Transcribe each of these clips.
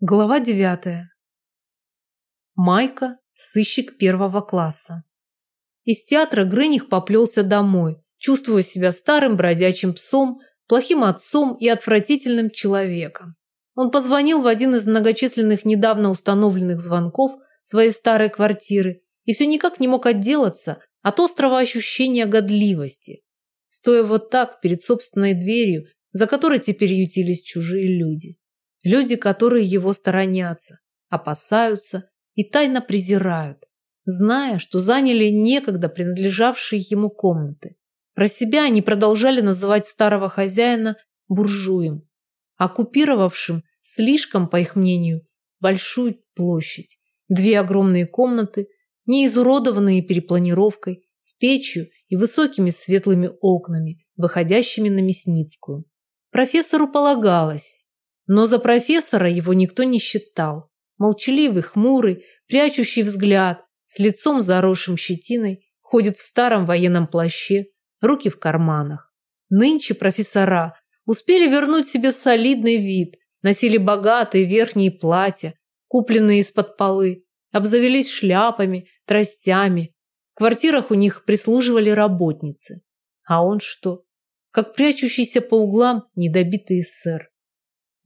Глава девятая. Майка – сыщик первого класса. Из театра Грыних поплелся домой, чувствуя себя старым бродячим псом, плохим отцом и отвратительным человеком. Он позвонил в один из многочисленных недавно установленных звонков своей старой квартиры и все никак не мог отделаться от острого ощущения годливости, стоя вот так перед собственной дверью, за которой теперь ютились чужие люди. Люди, которые его сторонятся, опасаются и тайно презирают, зная, что заняли некогда принадлежавшие ему комнаты. Про себя они продолжали называть старого хозяина буржуем, оккупировавшим слишком, по их мнению, большую площадь, две огромные комнаты, не изуродованные перепланировкой, с печью и высокими светлыми окнами, выходящими на Мясницкую. Профессору полагалось, но за профессора его никто не считал. Молчаливый, хмурый, прячущий взгляд, с лицом заросшим щетиной, ходит в старом военном плаще, руки в карманах. Нынче профессора успели вернуть себе солидный вид, носили богатые верхние платья, купленные из-под полы, обзавелись шляпами, тростями. В квартирах у них прислуживали работницы. А он что? Как прячущийся по углам недобитый сэр.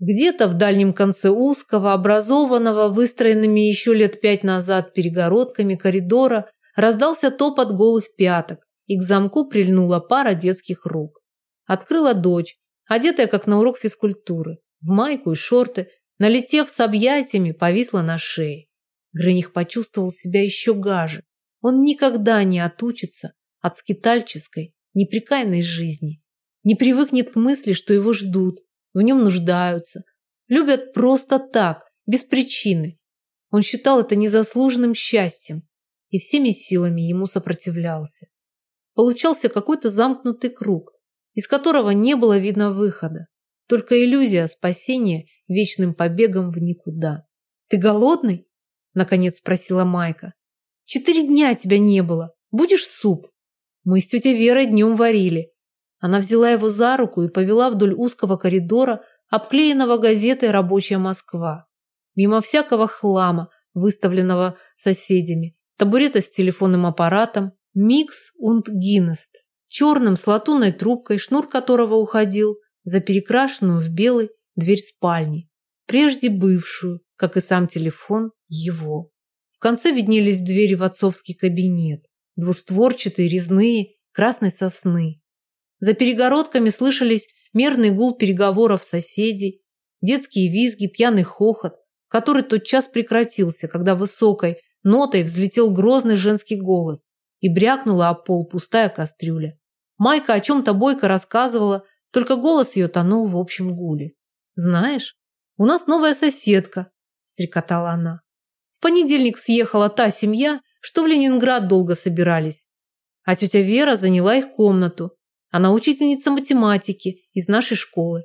Где-то в дальнем конце узкого, образованного, выстроенными еще лет пять назад перегородками коридора, раздался топот голых пяток, и к замку прильнула пара детских рук. Открыла дочь, одетая как на урок физкультуры, в майку и шорты, налетев с объятиями, повисла на шее. Грыних почувствовал себя еще гаже. Он никогда не отучится от скитальческой, неприкаянной жизни. Не привыкнет к мысли, что его ждут, в нем нуждаются, любят просто так, без причины. Он считал это незаслуженным счастьем и всеми силами ему сопротивлялся. Получался какой-то замкнутый круг, из которого не было видно выхода, только иллюзия спасения вечным побегом в никуда. «Ты голодный?» – наконец спросила Майка. «Четыре дня тебя не было. Будешь суп?» Мы с тетей Верой днем варили. Она взяла его за руку и повела вдоль узкого коридора, обклеенного газетой «Рабочая Москва». Мимо всякого хлама, выставленного соседями, табурета с телефонным аппаратом, микс und гинест, черным с латунной трубкой, шнур которого уходил за перекрашенную в белый дверь спальни, прежде бывшую, как и сам телефон, его. В конце виднелись двери в отцовский кабинет, двустворчатые, резные, красной сосны. За перегородками слышались мерный гул переговоров соседей, детские визги, пьяный хохот, который тотчас прекратился, когда высокой нотой взлетел грозный женский голос и брякнула о пол пустая кастрюля. Майка о чем-то бойко рассказывала, только голос ее тонул в общем гуле. «Знаешь, у нас новая соседка», – стрекотала она. «В понедельник съехала та семья, что в Ленинград долго собирались, а тетя Вера заняла их комнату, она учительница математики из нашей школы.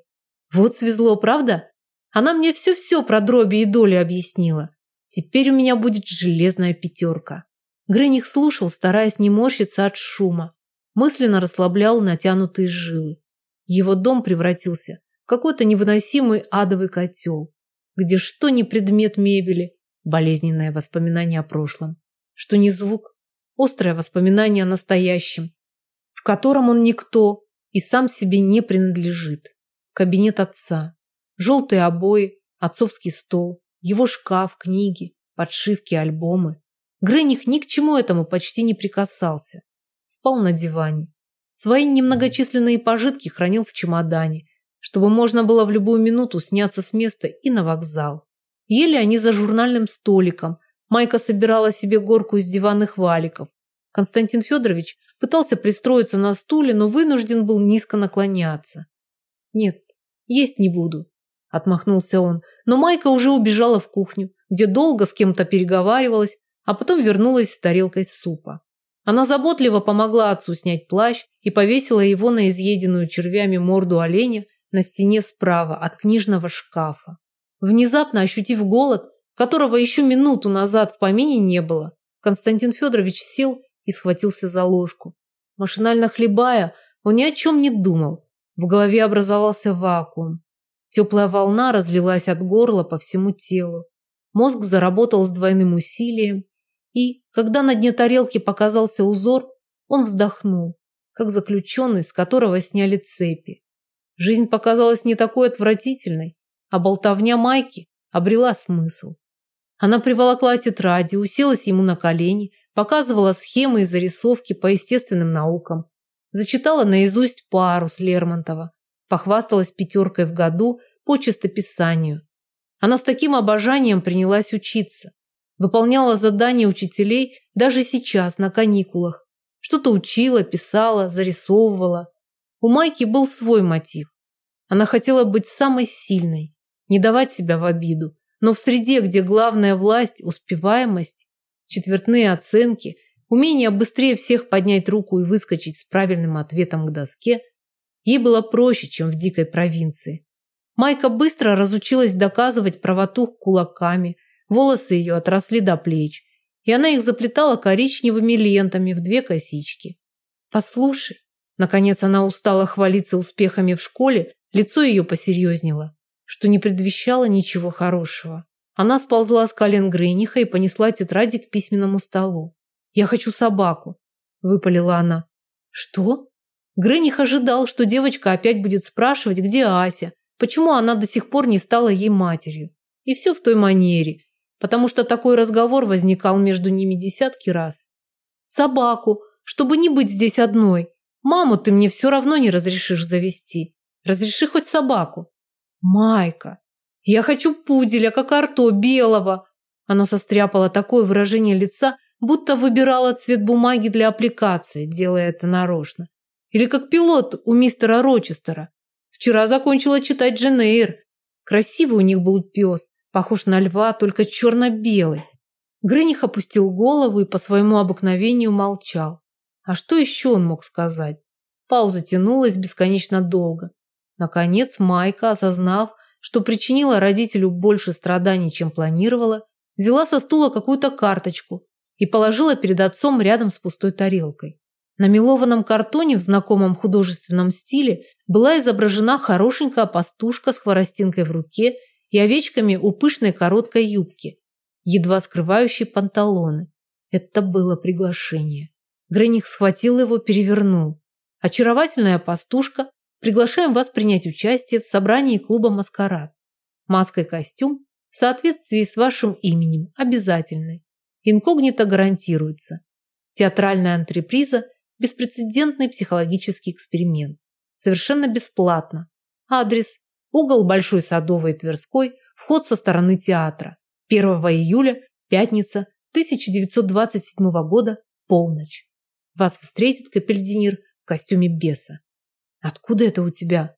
Вот свезло, правда? Она мне все-все про дроби и доли объяснила. Теперь у меня будет железная пятерка. Грыних слушал, стараясь не морщиться от шума. Мысленно расслаблял натянутые жилы. Его дом превратился в какой-то невыносимый адовый котел, где что ни предмет мебели, болезненное воспоминание о прошлом, что ни звук, острое воспоминание о настоящем, котором он никто и сам себе не принадлежит. Кабинет отца. Желтые обои, отцовский стол, его шкаф, книги, подшивки, альбомы. Грыних ни к чему этому почти не прикасался. Спал на диване. Свои немногочисленные пожитки хранил в чемодане, чтобы можно было в любую минуту сняться с места и на вокзал. Ели они за журнальным столиком. Майка собирала себе горку из диванных валиков. Константин Федорович пытался пристроиться на стуле, но вынужден был низко наклоняться. «Нет, есть не буду», – отмахнулся он, но Майка уже убежала в кухню, где долго с кем-то переговаривалась, а потом вернулась с тарелкой супа. Она заботливо помогла отцу снять плащ и повесила его на изъеденную червями морду оленя на стене справа от книжного шкафа. Внезапно ощутив голод, которого еще минуту назад в помине не было, Константин Федорович сел и схватился за ложку. Машинально хлебая, он ни о чем не думал. В голове образовался вакуум. Теплая волна разлилась от горла по всему телу. Мозг заработал с двойным усилием, и, когда на дне тарелки показался узор, он вздохнул, как заключенный, с которого сняли цепи. Жизнь показалась не такой отвратительной, а болтовня Майки обрела смысл. Она приволокла тетради, уселась ему на колени, показывала схемы и зарисовки по естественным наукам, зачитала наизусть пару с Лермонтова, похвасталась пятеркой в году по чистописанию. Она с таким обожанием принялась учиться, выполняла задания учителей даже сейчас на каникулах, что-то учила, писала, зарисовывала. У Майки был свой мотив. Она хотела быть самой сильной, не давать себя в обиду, но в среде, где главная власть – успеваемость, четвертные оценки, умение быстрее всех поднять руку и выскочить с правильным ответом к доске, ей было проще, чем в дикой провинции. Майка быстро разучилась доказывать правоту кулаками, волосы ее отросли до плеч, и она их заплетала коричневыми лентами в две косички. «Послушай», наконец она устала хвалиться успехами в школе, лицо ее посерьезнело что не предвещало ничего хорошего. Она сползла с колен Грейниха и понесла тетради к письменному столу. «Я хочу собаку», – выпалила она. «Что?» Грейних ожидал, что девочка опять будет спрашивать, где Ася, почему она до сих пор не стала ей матерью. И все в той манере, потому что такой разговор возникал между ними десятки раз. «Собаку, чтобы не быть здесь одной. Маму ты мне все равно не разрешишь завести. Разреши хоть собаку». Майка, я хочу пуделя, как Арто, белого. Она состряпала такое выражение лица, будто выбирала цвет бумаги для аппликации, делая это нарочно. Или как пилот у мистера Рочестера. Вчера закончила читать Джен Эйр. Красивый у них был пес, похож на льва, только черно-белый. Грыних опустил голову и по своему обыкновению молчал. А что еще он мог сказать? Пауза тянулась бесконечно долго. Наконец Майка, осознав, что причинила родителю больше страданий, чем планировала, взяла со стула какую-то карточку и положила перед отцом рядом с пустой тарелкой. На мелованном картоне в знакомом художественном стиле была изображена хорошенькая пастушка с хворостинкой в руке и овечками у пышной короткой юбки, едва скрывающей панталоны. Это было приглашение. Грених схватил его, перевернул. Очаровательная пастушка Приглашаем вас принять участие в собрании клуба «Маскарад». Маска и костюм в соответствии с вашим именем обязательны. Инкогнито гарантируется. Театральная антреприза – беспрецедентный психологический эксперимент. Совершенно бесплатно. Адрес – угол Большой Садовой Тверской, вход со стороны театра. 1 июля, пятница, 1927 года, полночь. Вас встретит капельдинер в костюме беса. «Откуда это у тебя?»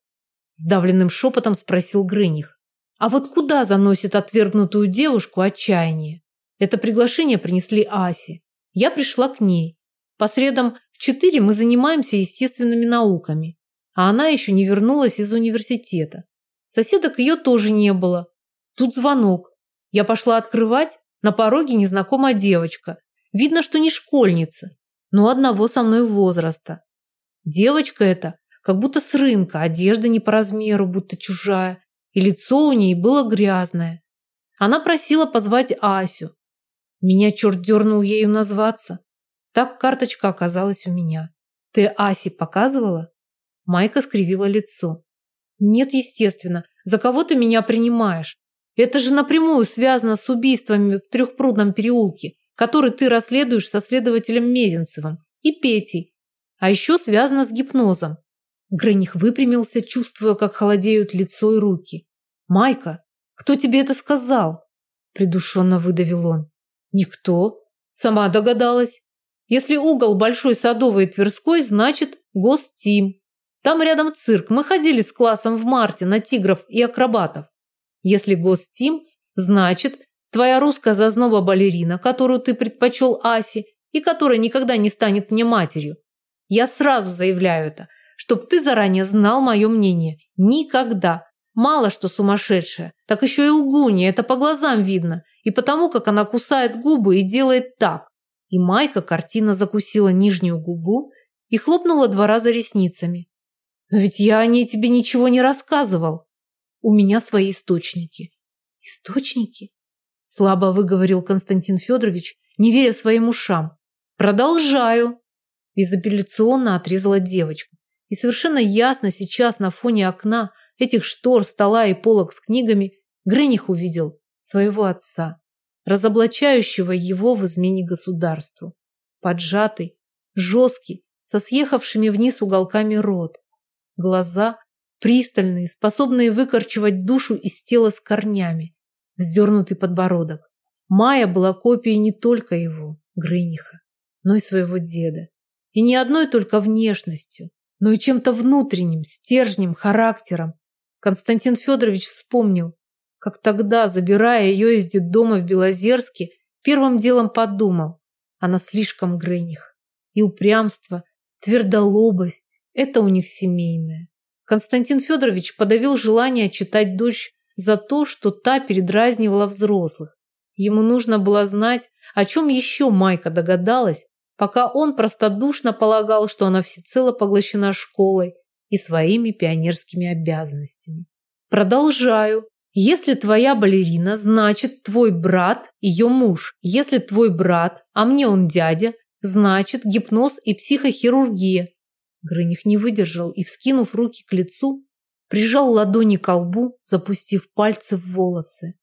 Сдавленным шепотом спросил Грыних. «А вот куда заносит отвергнутую девушку отчаяние?» Это приглашение принесли Асе. Я пришла к ней. По средам в четыре мы занимаемся естественными науками, а она еще не вернулась из университета. Соседок ее тоже не было. Тут звонок. Я пошла открывать, на пороге незнакомая девочка. Видно, что не школьница, но одного со мной возраста. Девочка эта как будто с рынка, одежда не по размеру, будто чужая, и лицо у ней было грязное. Она просила позвать Асю. Меня черт дернул ею назваться. Так карточка оказалась у меня. Ты Асе показывала? Майка скривила лицо. Нет, естественно. За кого ты меня принимаешь? Это же напрямую связано с убийствами в Трехпрудном переулке, который ты расследуешь со следователем Мезенцевым и Петей. А еще связано с гипнозом. Грених выпрямился, чувствуя, как холодеют лицо и руки. «Майка, кто тебе это сказал?» Придушенно выдавил он. «Никто. Сама догадалась. Если угол Большой Садовой и Тверской, значит Гостим. Там рядом цирк. Мы ходили с классом в марте на тигров и акробатов. Если Гостим, значит твоя русская зазноба балерина, которую ты предпочел Асе и которая никогда не станет мне матерью. Я сразу заявляю это – Чтоб ты заранее знал мое мнение. Никогда. Мало что сумасшедшая, так еще и лгунья, это по глазам видно. И потому, как она кусает губы и делает так. И Майка картина закусила нижнюю губу и хлопнула два раза ресницами. Но ведь я о ней тебе ничего не рассказывал. У меня свои источники. Источники? Слабо выговорил Константин Федорович, не веря своим ушам. Продолжаю. Безапелляционно отрезала девочка. И совершенно ясно сейчас на фоне окна этих штор, стола и полок с книгами Грених увидел своего отца, разоблачающего его в измене государству. Поджатый, жесткий, со съехавшими вниз уголками рот. Глаза пристальные, способные выкорчевать душу из тела с корнями. Вздернутый подбородок. Майя была копией не только его, Грыниха, но и своего деда. И не одной только внешностью, но и чем-то внутренним, стержнем, характером. Константин Федорович вспомнил, как тогда, забирая ее из детдома в Белозерске, первым делом подумал, она слишком Грыних. И упрямство, твердолобость – это у них семейное. Константин Федорович подавил желание читать дочь за то, что та передразнивала взрослых. Ему нужно было знать, о чем еще Майка догадалась, пока он простодушно полагал, что она всецело поглощена школой и своими пионерскими обязанностями. Продолжаю. Если твоя балерина, значит твой брат ее муж. Если твой брат, а мне он дядя, значит гипноз и психохирургия. Грыних не выдержал и, вскинув руки к лицу, прижал ладони к лбу, запустив пальцы в волосы.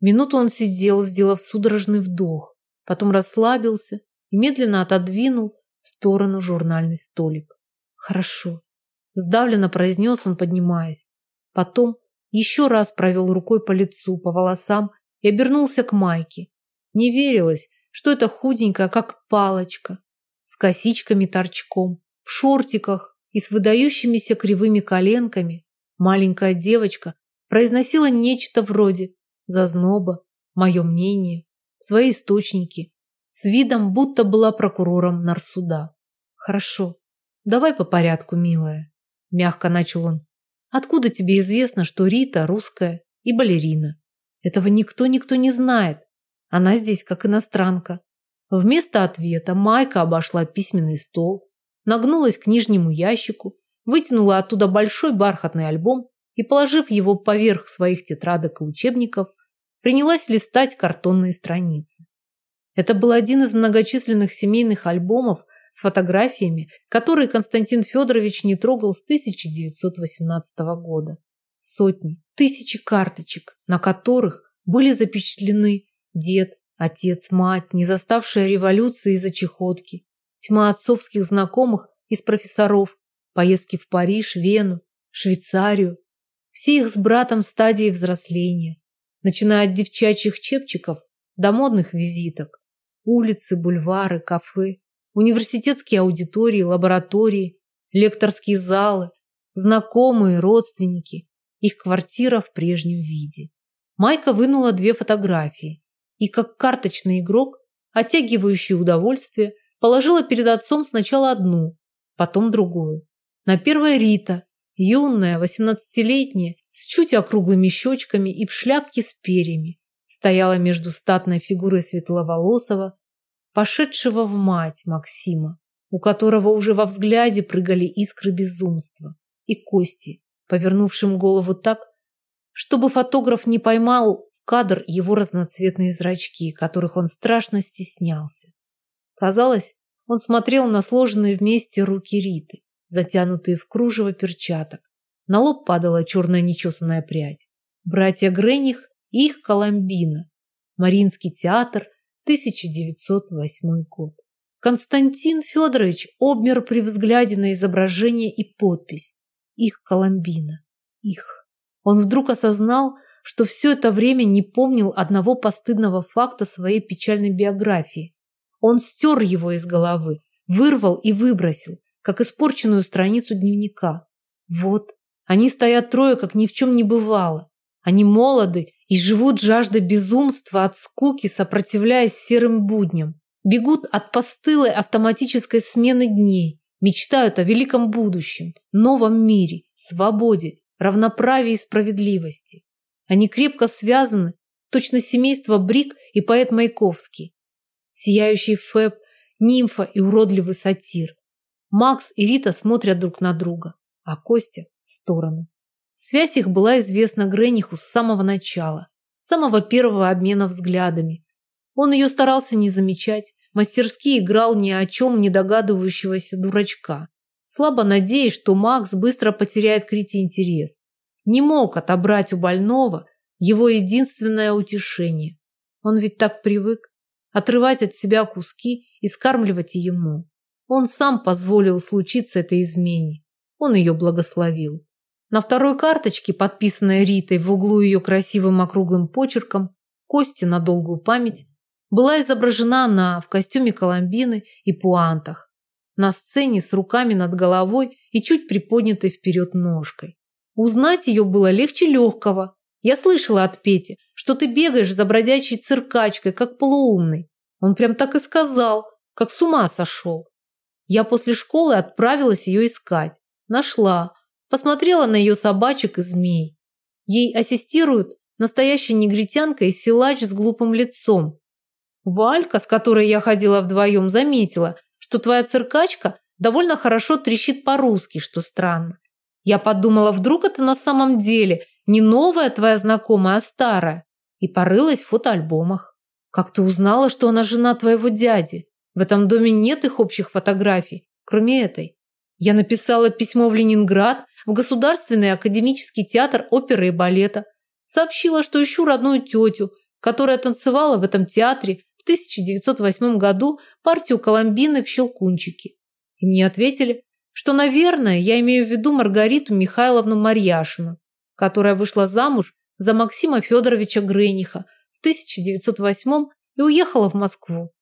Минуту он сидел, сделав судорожный вдох, потом расслабился и медленно отодвинул в сторону журнальный столик. «Хорошо», – сдавленно произнес он, поднимаясь. Потом еще раз провел рукой по лицу, по волосам и обернулся к Майке. Не верилось, что это худенькая, как палочка, с косичками-торчком, в шортиках и с выдающимися кривыми коленками. Маленькая девочка произносила нечто вроде «зазноба», «мое мнение», «свои источники», с видом, будто была прокурором нарсуда. «Хорошо, давай по порядку, милая», – мягко начал он. «Откуда тебе известно, что Рита русская и балерина? Этого никто-никто не знает. Она здесь как иностранка». Вместо ответа Майка обошла письменный стол, нагнулась к нижнему ящику, вытянула оттуда большой бархатный альбом и, положив его поверх своих тетрадок и учебников, принялась листать картонные страницы. Это был один из многочисленных семейных альбомов с фотографиями, которые Константин Федорович не трогал с 1918 года. Сотни, тысячи карточек, на которых были запечатлены дед, отец, мать, не заставшая революции из-за чехотки, тьма отцовских знакомых из профессоров, поездки в Париж, Вену, Швейцарию, все их с братом стадии взросления, начиная от девчачьих чепчиков до модных визиток. Улицы, бульвары, кафе, университетские аудитории, лаборатории, лекторские залы, знакомые, родственники, их квартира в прежнем виде. Майка вынула две фотографии и, как карточный игрок, оттягивающий удовольствие, положила перед отцом сначала одну, потом другую. На первой Рита, юная, восемнадцатилетняя, с чуть округлыми щечками и в шляпке с перьями, стояла между статной фигурой светловолосого, пошедшего в мать Максима, у которого уже во взгляде прыгали искры безумства, и Кости, повернувшим голову так, чтобы фотограф не поймал в кадр его разноцветные зрачки, которых он страшно стеснялся. Казалось, он смотрел на сложенные вместе руки Риты, затянутые в кружево перчаток. На лоб падала черная нечесанная прядь. Братья Грених их Коломбина. Мариинский театр, 1908 год. Константин Федорович обмер при взгляде на изображение и подпись. Их Коломбина. Их. Он вдруг осознал, что все это время не помнил одного постыдного факта своей печальной биографии. Он стер его из головы, вырвал и выбросил, как испорченную страницу дневника. Вот, они стоят трое, как ни в чем не бывало. Они молоды и живут жаждой безумства от скуки, сопротивляясь серым будням. Бегут от постылой автоматической смены дней, мечтают о великом будущем, новом мире, свободе, равноправии и справедливости. Они крепко связаны, точно семейство Брик и поэт Маяковский. Сияющий Фэб, нимфа и уродливый сатир. Макс и Рита смотрят друг на друга, а Костя в сторону. Связь их была известна Грениху с самого начала, самого первого обмена взглядами. Он ее старался не замечать, мастерски играл ни о чем не догадывающегося дурачка, слабо надеясь, что Макс быстро потеряет к Рите интерес. Не мог отобрать у больного его единственное утешение. Он ведь так привык отрывать от себя куски и скармливать ему. Он сам позволил случиться этой измене. Он ее благословил. На второй карточке, подписанной Ритой в углу ее красивым округлым почерком, Кости на долгую память, была изображена она в костюме Коломбины и пуантах, на сцене с руками над головой и чуть приподнятой вперед ножкой. Узнать ее было легче легкого. Я слышала от Пети, что ты бегаешь за бродячей циркачкой, как полуумный. Он прям так и сказал, как с ума сошел. Я после школы отправилась ее искать. Нашла. Посмотрела на ее собачек и змей. Ей ассистирует настоящая негритянка и силач с глупым лицом. Валька, с которой я ходила вдвоем, заметила, что твоя циркачка довольно хорошо трещит по-русски, что странно. Я подумала, вдруг это на самом деле не новая твоя знакомая, а старая. И порылась в фотоальбомах. Как ты узнала, что она жена твоего дяди? В этом доме нет их общих фотографий, кроме этой. Я написала письмо в Ленинград, в Государственный академический театр оперы и балета. Сообщила, что ищу родную тетю, которая танцевала в этом театре в 1908 году партию Коломбины в «Щелкунчике». И мне ответили, что, наверное, я имею в виду Маргариту Михайловну Марьяшину, которая вышла замуж за Максима Федоровича Грениха в 1908 и уехала в Москву.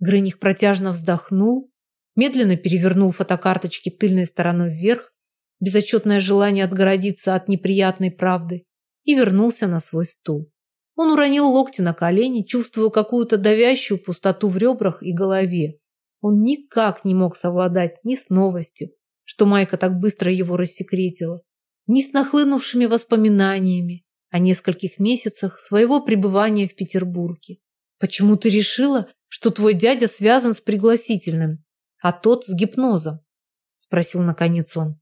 Грених протяжно вздохнул, медленно перевернул фотокарточки тыльной стороной вверх, безотчетное желание отгородиться от неприятной правды, и вернулся на свой стул. Он уронил локти на колени, чувствуя какую-то давящую пустоту в ребрах и голове. Он никак не мог совладать ни с новостью, что Майка так быстро его рассекретила, ни с нахлынувшими воспоминаниями о нескольких месяцах своего пребывания в Петербурге. Почему ты решила, что твой дядя связан с пригласительным, а тот с гипнозом? Спросил наконец он.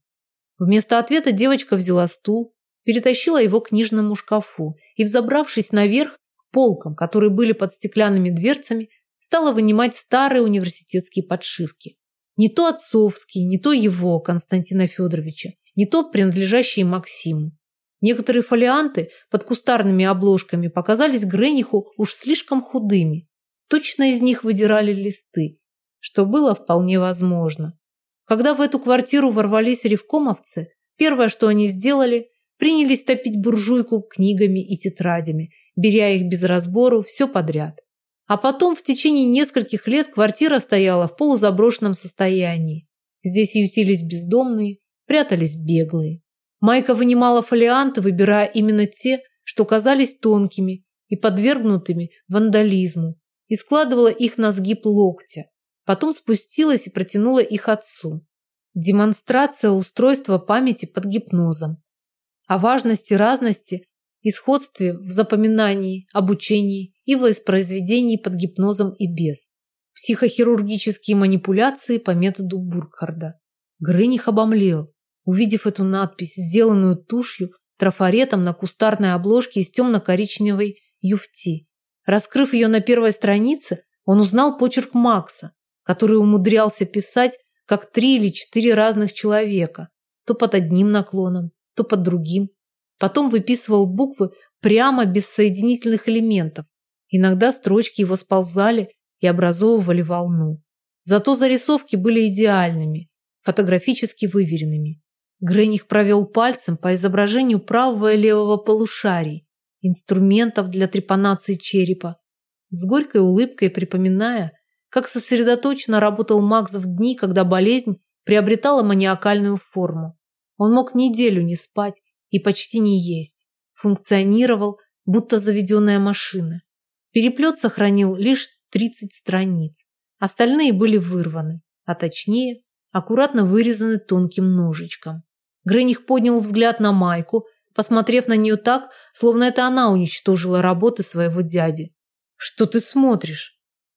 Вместо ответа девочка взяла стул, перетащила его к книжному шкафу и, взобравшись наверх, полкам, которые были под стеклянными дверцами, стала вынимать старые университетские подшивки. Не то отцовские, не то его, Константина Федоровича, не то принадлежащие Максиму. Некоторые фолианты под кустарными обложками показались Грениху уж слишком худыми. Точно из них выдирали листы, что было вполне возможно. Когда в эту квартиру ворвались ревкомовцы, первое, что они сделали, принялись топить буржуйку книгами и тетрадями, беря их без разбору все подряд. А потом в течение нескольких лет квартира стояла в полузаброшенном состоянии. Здесь ютились бездомные, прятались беглые. Майка вынимала фолианты, выбирая именно те, что казались тонкими и подвергнутыми вандализму, и складывала их на сгиб локтя. Потом спустилась и протянула их отцу. Демонстрация устройства памяти под гипнозом. О важности разности и сходстве в запоминании, обучении и воспроизведении под гипнозом и без. Психохирургические манипуляции по методу Буркхарда. Грыних обомлел, увидев эту надпись, сделанную тушью, трафаретом на кустарной обложке из темно-коричневой юфти. Раскрыв ее на первой странице, он узнал почерк Макса, который умудрялся писать как три или четыре разных человека, то под одним наклоном, то под другим. Потом выписывал буквы прямо без соединительных элементов. Иногда строчки его сползали и образовывали волну. Зато зарисовки были идеальными, фотографически выверенными. Грених провел пальцем по изображению правого и левого полушарий, инструментов для трепанации черепа, с горькой улыбкой припоминая, как сосредоточенно работал Макс в дни, когда болезнь приобретала маниакальную форму. Он мог неделю не спать, и почти не есть. Функционировал, будто заведенная машина. Переплет сохранил лишь 30 страниц. Остальные были вырваны, а точнее, аккуратно вырезаны тонким ножичком. Грених поднял взгляд на Майку, посмотрев на нее так, словно это она уничтожила работы своего дяди. «Что ты смотришь?» –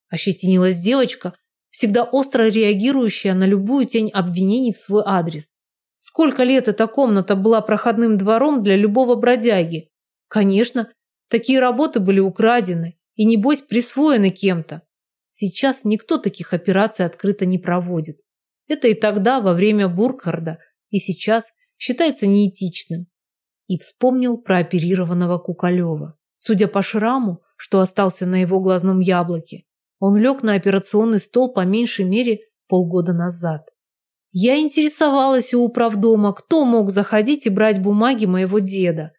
ощетинилась девочка, всегда остро реагирующая на любую тень обвинений в свой адрес. Сколько лет эта комната была проходным двором для любого бродяги? Конечно, такие работы были украдены и, небось, присвоены кем-то. Сейчас никто таких операций открыто не проводит. Это и тогда, во время Буркхарда, и сейчас считается неэтичным. И вспомнил про оперированного Куколева. Судя по шраму, что остался на его глазном яблоке, он лег на операционный стол по меньшей мере полгода назад. Я интересовалась у управдома, кто мог заходить и брать бумаги моего деда.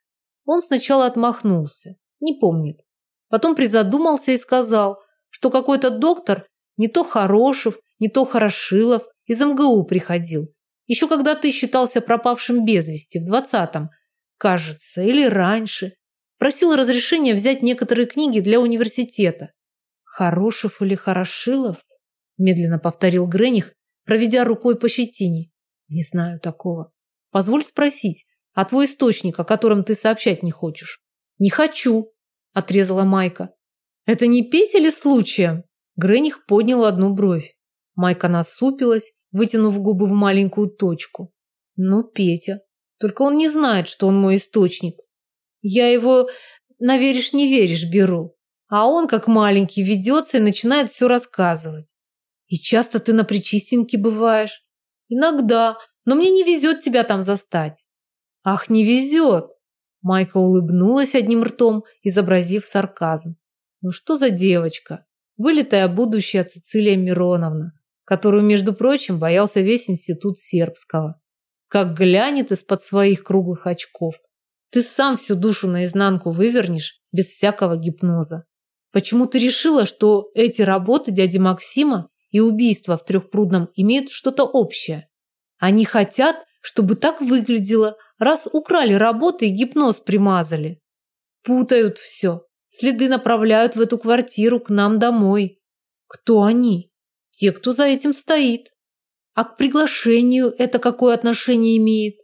Он сначала отмахнулся, не помнит. Потом призадумался и сказал, что какой-то доктор, не то Хорошев, не то Хорошилов, из МГУ приходил. Еще когда ты считался пропавшим без вести, в двадцатом, кажется, или раньше. Просил разрешения взять некоторые книги для университета. Хорошев или Хорошилов? Медленно повторил Грених, проведя рукой по щетине. Не знаю такого. Позволь спросить, а твой источник, о котором ты сообщать не хочешь? Не хочу, отрезала Майка. Это не Петя ли случаем? Грених поднял одну бровь. Майка насупилась, вытянув губы в маленькую точку. Ну, Петя. Только он не знает, что он мой источник. Я его на веришь не веришь беру. А он, как маленький, ведется и начинает все рассказывать. И часто ты на Причистенке бываешь? Иногда, но мне не везет тебя там застать. Ах, не везет. Майка улыбнулась одним ртом, изобразив сарказм. Ну что за девочка? Вылитая будущая Цицилия Мироновна, которую, между прочим, боялся весь институт сербского. Как глянет из-под своих круглых очков. Ты сам всю душу наизнанку вывернешь, без всякого гипноза. Почему ты решила, что эти работы дяди Максима и убийства в Трехпрудном имеют что-то общее? Они хотят, чтобы так выглядело, раз украли работы и гипноз примазали. Путают все. Следы направляют в эту квартиру к нам домой. Кто они? Те, кто за этим стоит. А к приглашению это какое отношение имеет?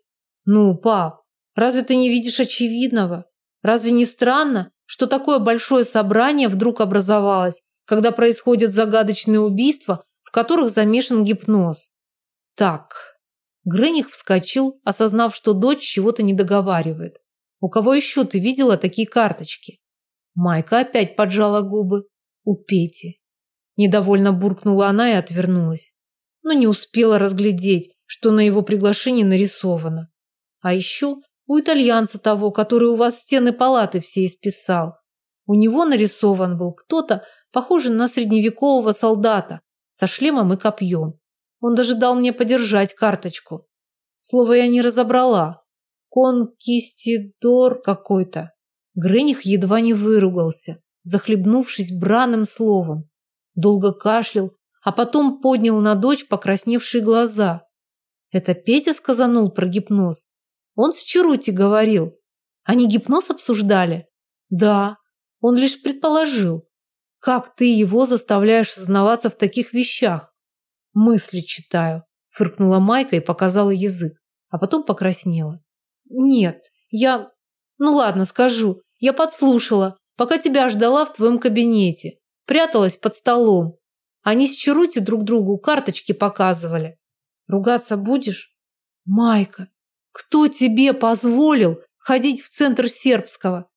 Ну, пап, разве ты не видишь очевидного? Разве не странно, что такое большое собрание вдруг образовалось, когда происходят загадочные убийства, в которых замешан гипноз? Так. Грених вскочил, осознав, что дочь чего-то не договаривает. У кого еще ты видела такие карточки? Майка опять поджала губы. У Пети. Недовольно буркнула она и отвернулась. Но не успела разглядеть, что на его приглашении нарисовано. А еще у итальянца того, который у вас стены палаты все исписал. У него нарисован был кто-то, похожий на средневекового солдата, со шлемом и копьем. Он даже дал мне подержать карточку. Слово я не разобрала. Конкистидор какой-то. Грених едва не выругался, захлебнувшись бранным словом. Долго кашлял, а потом поднял на дочь покрасневшие глаза. Это Петя сказанул про гипноз. Он с Чарути говорил. Они гипноз обсуждали? Да, он лишь предположил. Как ты его заставляешь сознаваться в таких вещах? Мысли читаю, фыркнула Майка и показала язык, а потом покраснела. Нет, я... Ну ладно, скажу. Я подслушала, пока тебя ждала в твоем кабинете. Пряталась под столом. Они с Чарути друг другу карточки показывали. Ругаться будешь? Майка, кто тебе позволил ходить в центр сербского?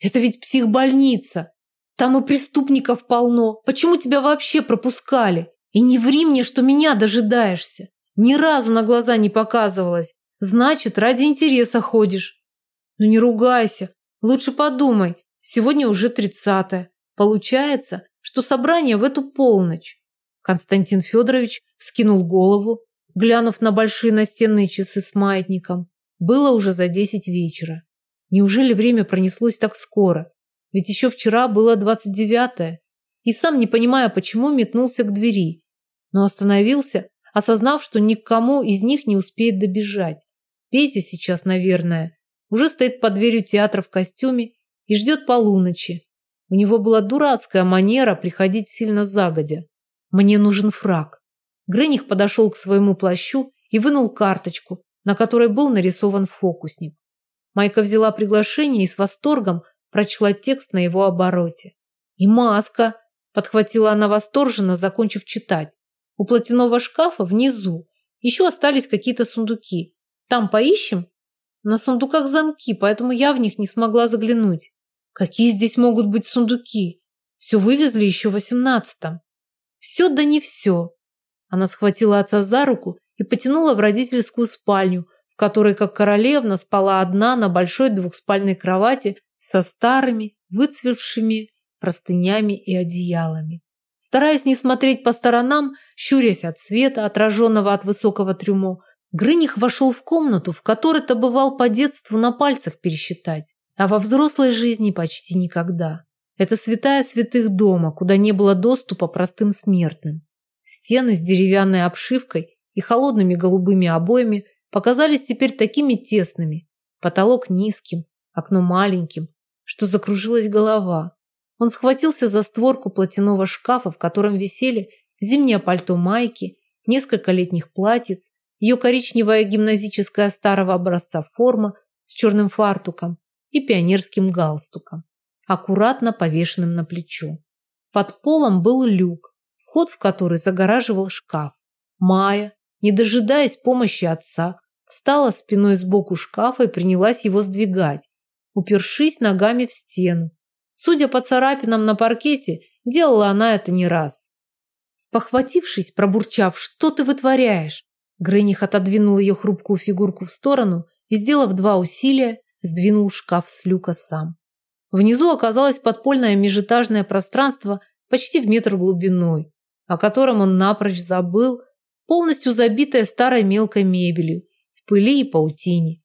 Это ведь психбольница. Там и преступников полно. Почему тебя вообще пропускали? И не ври мне, что меня дожидаешься. Ни разу на глаза не показывалась. Значит, ради интереса ходишь. Ну не ругайся. Лучше подумай, сегодня уже тридцатое. Получается, что собрание в эту полночь. Константин Федорович вскинул голову, глянув на большие настенные часы с маятником. Было уже за десять вечера. Неужели время пронеслось так скоро? Ведь еще вчера было двадцать девятое. И сам, не понимая, почему, метнулся к двери. Но остановился, осознав, что никому из них не успеет добежать. Петя сейчас, наверное, уже стоит под дверью театра в костюме и ждет полуночи. У него была дурацкая манера приходить сильно загодя. Мне нужен фраг. Грених подошел к своему плащу и вынул карточку, на которой был нарисован фокусник. Майка взяла приглашение и с восторгом прочла текст на его обороте. «И маска!» – подхватила она восторженно, закончив читать. У платяного шкафа внизу еще остались какие-то сундуки. Там поищем? На сундуках замки, поэтому я в них не смогла заглянуть. Какие здесь могут быть сундуки? Все вывезли еще в восемнадцатом. Все да не все. Она схватила отца за руку и потянула в родительскую спальню, в которой, как королевна, спала одна на большой двухспальной кровати со старыми, выцвевшими простынями и одеялами. Стараясь не смотреть по сторонам, щурясь от света, отраженного от высокого трюмо, Грыних вошел в комнату, в которой-то бывал по детству на пальцах пересчитать, а во взрослой жизни почти никогда. Это святая святых дома, куда не было доступа простым смертным. Стены с деревянной обшивкой и холодными голубыми обоями показались теперь такими тесными, потолок низким, окно маленьким, что закружилась голова. Он схватился за створку платяного шкафа, в котором висели зимнее пальто майки, несколько летних платьиц, ее коричневая гимназическая старого образца форма с черным фартуком и пионерским галстуком, аккуратно повешенным на плечо. Под полом был люк, вход в который загораживал шкаф. Майя, не дожидаясь помощи отца, встала спиной сбоку шкафа и принялась его сдвигать, упершись ногами в стену. Судя по царапинам на паркете, делала она это не раз. Спохватившись, пробурчав, что ты вытворяешь, Грених отодвинул ее хрупкую фигурку в сторону и, сделав два усилия, сдвинул шкаф с люка сам. Внизу оказалось подпольное межэтажное пространство почти в метр глубиной, о котором он напрочь забыл, полностью забитое старой мелкой мебелью, в пыли и паутине.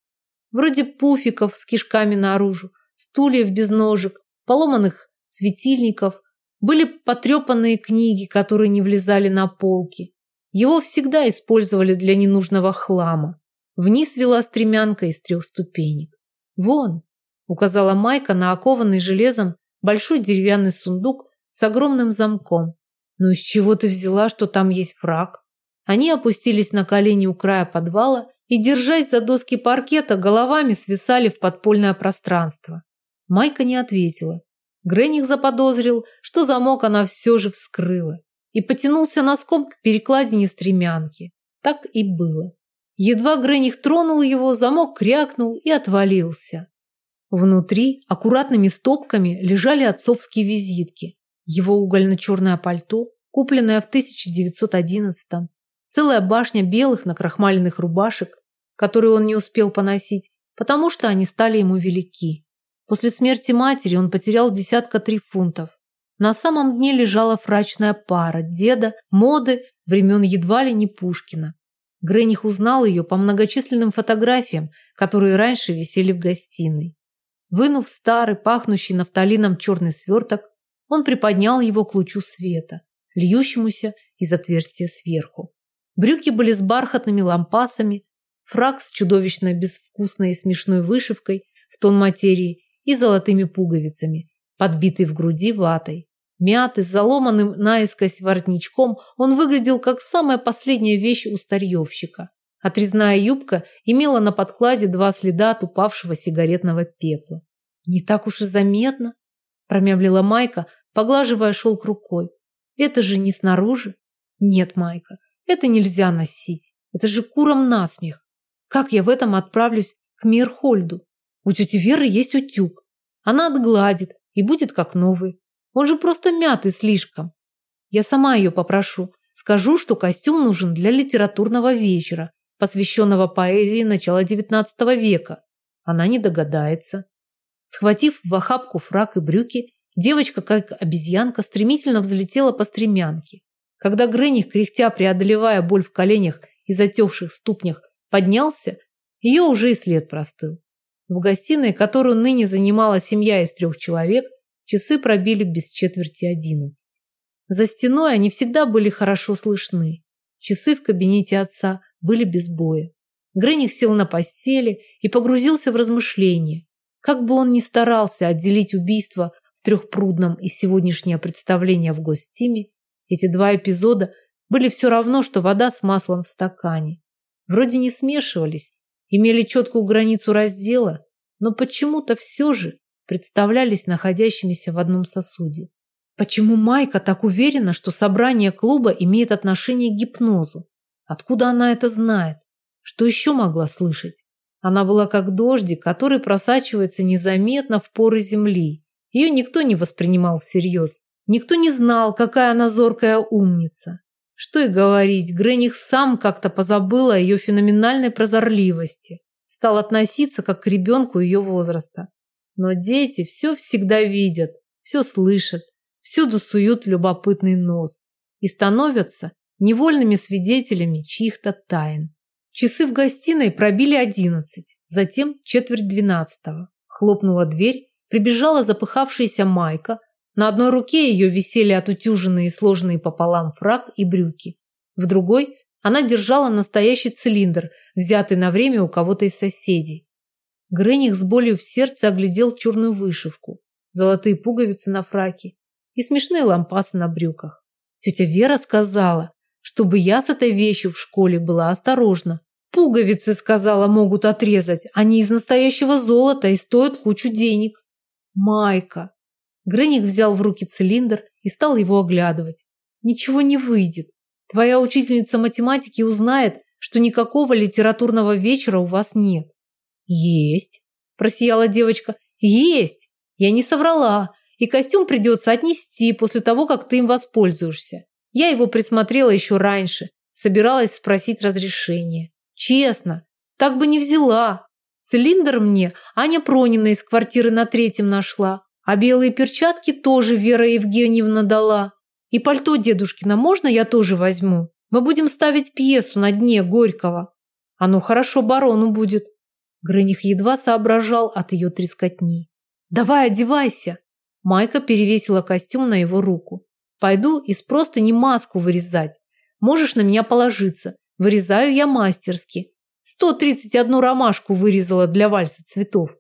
Вроде пуфиков с кишками наружу, стульев без ножек, поломанных светильников, были потрепанные книги, которые не влезали на полки. Его всегда использовали для ненужного хлама. Вниз вела стремянка из трех ступенек. «Вон», – указала Майка на окованный железом большой деревянный сундук с огромным замком. «Ну из чего ты взяла, что там есть фраг?» Они опустились на колени у края подвала и, держась за доски паркета, головами свисали в подпольное пространство. Майка не ответила. Грених заподозрил, что замок она все же вскрыла и потянулся носком к перекладине стремянки. Так и было. Едва Грених тронул его, замок крякнул и отвалился. Внутри аккуратными стопками лежали отцовские визитки. Его угольно-черное пальто, купленное в 1911-м, целая башня белых накрахмаленных рубашек, которые он не успел поносить, потому что они стали ему велики. После смерти матери он потерял десятка три фунтов. На самом дне лежала фрачная пара деда, моды времен едва ли не Пушкина. Грених узнал ее по многочисленным фотографиям, которые раньше висели в гостиной. Вынув старый, пахнущий нафталином черный сверток, он приподнял его к лучу света, льющемуся из отверстия сверху. Брюки были с бархатными лампасами, фраг с чудовищно безвкусной и смешной вышивкой в тон материи и золотыми пуговицами, подбитый в груди ватой. Мятый, заломанным наискось воротничком, он выглядел как самая последняя вещь у старьевщика. Отрезная юбка имела на подкладе два следа от упавшего сигаретного пепла. «Не так уж и заметно», – промямлила Майка, поглаживая шелк рукой. «Это же не снаружи?» «Нет, Майка, это нельзя носить. Это же куром насмех. Как я в этом отправлюсь к Мирхольду? У тети Веры есть утюг. Она отгладит и будет как новый. Он же просто мятый слишком. Я сама ее попрошу. Скажу, что костюм нужен для литературного вечера, посвященного поэзии начала XIX века. Она не догадается. Схватив в охапку фрак и брюки, девочка, как обезьянка, стремительно взлетела по стремянке. Когда Грених, кряхтя преодолевая боль в коленях и затекших ступнях, поднялся, ее уже и след простыл. В гостиной, которую ныне занимала семья из трех человек, Часы пробили без четверти одиннадцать. За стеной они всегда были хорошо слышны. Часы в кабинете отца были без боя. Грених сел на постели и погрузился в размышления. Как бы он ни старался отделить убийство в трехпрудном и сегодняшнее представление в гостиме, эти два эпизода были все равно, что вода с маслом в стакане. Вроде не смешивались, имели четкую границу раздела, но почему-то все же представлялись находящимися в одном сосуде. Почему Майка так уверена, что собрание клуба имеет отношение к гипнозу? Откуда она это знает? Что еще могла слышать? Она была как дождик, который просачивается незаметно в поры земли. Ее никто не воспринимал всерьез. Никто не знал, какая она зоркая умница. Что и говорить, Грених сам как-то позабыл о ее феноменальной прозорливости. Стал относиться как к ребенку ее возраста. Но дети все всегда видят, все слышат, всюду суют любопытный нос и становятся невольными свидетелями чьих-то тайн. Часы в гостиной пробили одиннадцать, затем четверть двенадцатого. Хлопнула дверь, прибежала запыхавшаяся Майка. На одной руке ее висели отутюженные и сложенные пополам фрак и брюки. В другой она держала настоящий цилиндр, взятый на время у кого-то из соседей. Грених с болью в сердце оглядел черную вышивку, золотые пуговицы на фраке и смешные лампасы на брюках. Тетя Вера сказала, чтобы я с этой вещью в школе была осторожна. Пуговицы, сказала, могут отрезать. Они из настоящего золота и стоят кучу денег. Майка. Греник взял в руки цилиндр и стал его оглядывать. Ничего не выйдет. Твоя учительница математики узнает, что никакого литературного вечера у вас нет. Есть, просияла девочка. Есть. Я не соврала. И костюм придется отнести после того, как ты им воспользуешься. Я его присмотрела еще раньше, собиралась спросить разрешения. Честно, так бы не взяла. Цилиндр мне Аня Пронина из квартиры на третьем нашла, а белые перчатки тоже Вера Евгеньевна дала. И пальто дедушкина можно я тоже возьму? Мы будем ставить пьесу на дне Горького. Оно хорошо барону будет. Грыних едва соображал от ее трескотни. Давай одевайся. Майка перевесила костюм на его руку. Пойду из просто не маску вырезать. Можешь на меня положиться. Вырезаю я мастерски. 131 ромашку вырезала для вальса цветов.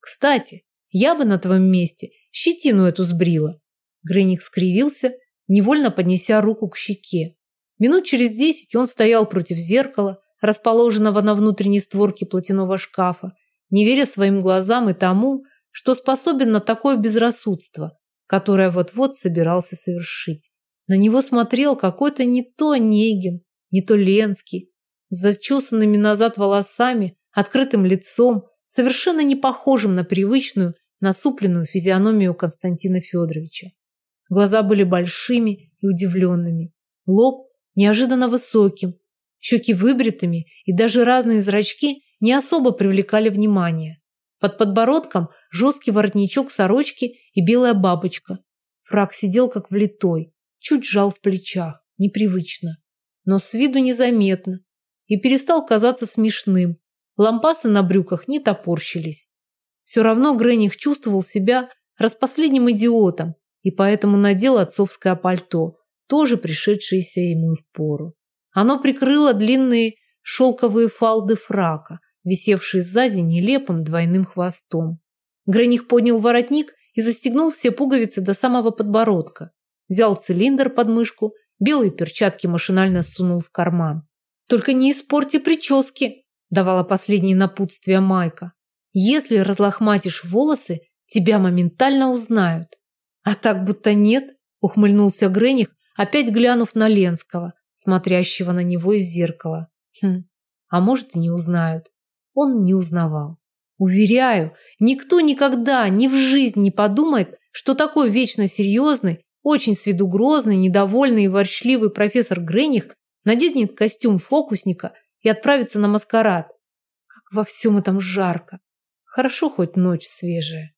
Кстати, я бы на твоем месте щетину эту сбрила. Грыник скривился, невольно поднеся руку к щеке. Минут через десять он стоял против зеркала, расположенного на внутренней створке платяного шкафа, не веря своим глазам и тому, что способен на такое безрассудство, которое вот-вот собирался совершить. На него смотрел какой-то не то Онегин, не то Ленский, с зачесанными назад волосами, открытым лицом, совершенно не похожим на привычную, насупленную физиономию Константина Федоровича. Глаза были большими и удивленными, лоб неожиданно высоким, щеки выбритыми и даже разные зрачки не особо привлекали внимание. Под подбородком жесткий воротничок сорочки и белая бабочка. Фрак сидел как влитой, чуть жал в плечах, непривычно, но с виду незаметно, и перестал казаться смешным. Лампасы на брюках не топорщились. Все равно Грених чувствовал себя распоследним идиотом и поэтому надел отцовское пальто, тоже пришедшееся ему в пору. Оно прикрыло длинные шелковые фалды фрака – висевший сзади нелепым двойным хвостом. Грених поднял воротник и застегнул все пуговицы до самого подбородка. Взял цилиндр под мышку, белые перчатки машинально сунул в карман. «Только не испорти прически!» – давала последнее напутствие Майка. «Если разлохматишь волосы, тебя моментально узнают». «А так будто нет», – ухмыльнулся Грених, опять глянув на Ленского, смотрящего на него из зеркала. «Хм, а может и не узнают он не узнавал. Уверяю, никто никогда ни в жизни не подумает, что такой вечно серьезный, очень с виду грозный, недовольный и ворчливый профессор Грених наденет костюм фокусника и отправится на маскарад. Как во всем этом жарко. Хорошо хоть ночь свежая.